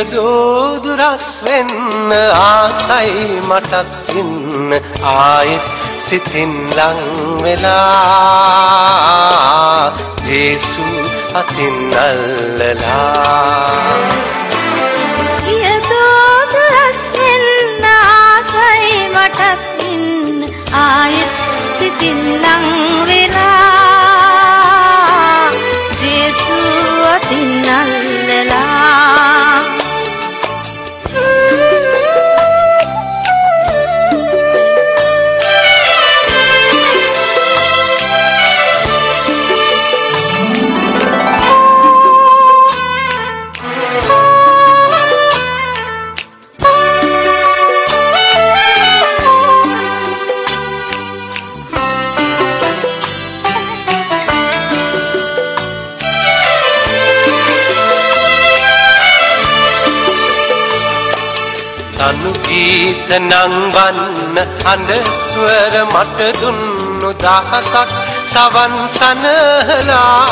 ගියදෝදුරස් වෙන්න ආසයි මටත් ඉන්න. ආයෙත් සිතින් ලං වෙලා ජේසු අතින් අල්ලලා ගීත නංවන්න හඬ ස්වර මට දුන්නු දහසක් සවන් සනහලා.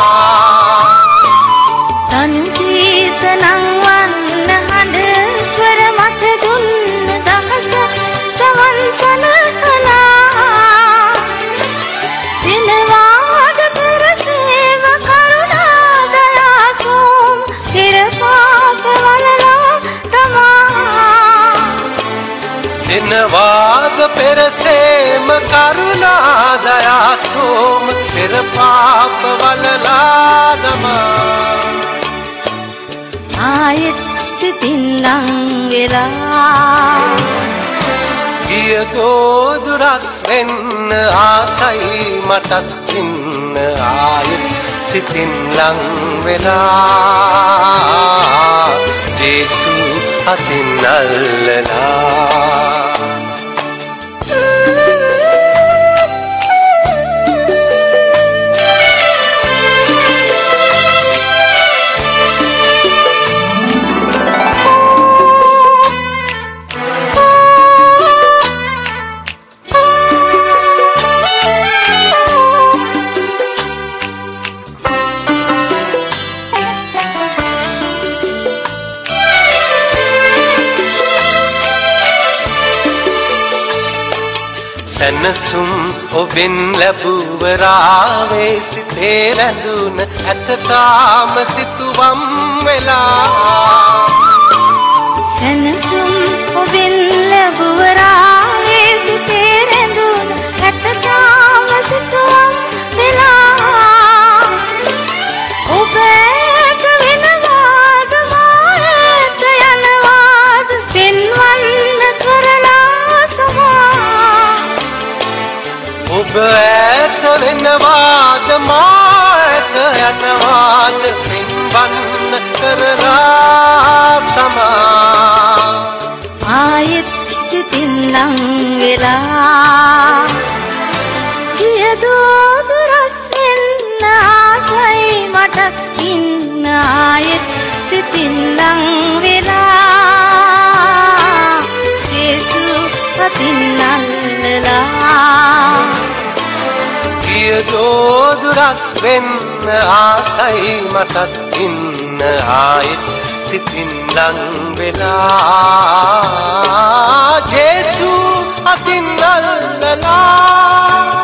දිනවාද පෙරසේම කරුණා දයා සෝම පෙර පාප වලලා දමා ආයෙත් සිතින් ලං වෙලා ගියදෝදුරස් වෙන්න ආසයි මටත් ඉන්න ආයෙත් සිතින් ලං වෙලා ජේසු අතින් අල්ලලා සැනසුම් ඔබෙන් ලැබුවරාවේ සිතේ රැඳුන ඇතතාම සිතුවම් වෙලා. සැනසුම් ඔබෙන් ලැබුවරාවේ ඔබ ඇත වෙනවාද මාඇත යනවාද පින්වන්න කරලා සමා. ආයෙත් සිතින් ලං වෙලා කියදෝදුරස් වෙන්න ආසයි මටත් ඉන්න ආයෙත් සිතින් ලං වෙලා. ජේසු අතින් අල්ලලා වෙනස් වෙන්න ආසයි මටත් ඉන්න ආයෙත් සිතින් ලං වෙලා. ජේසු අතින් අල්ලලා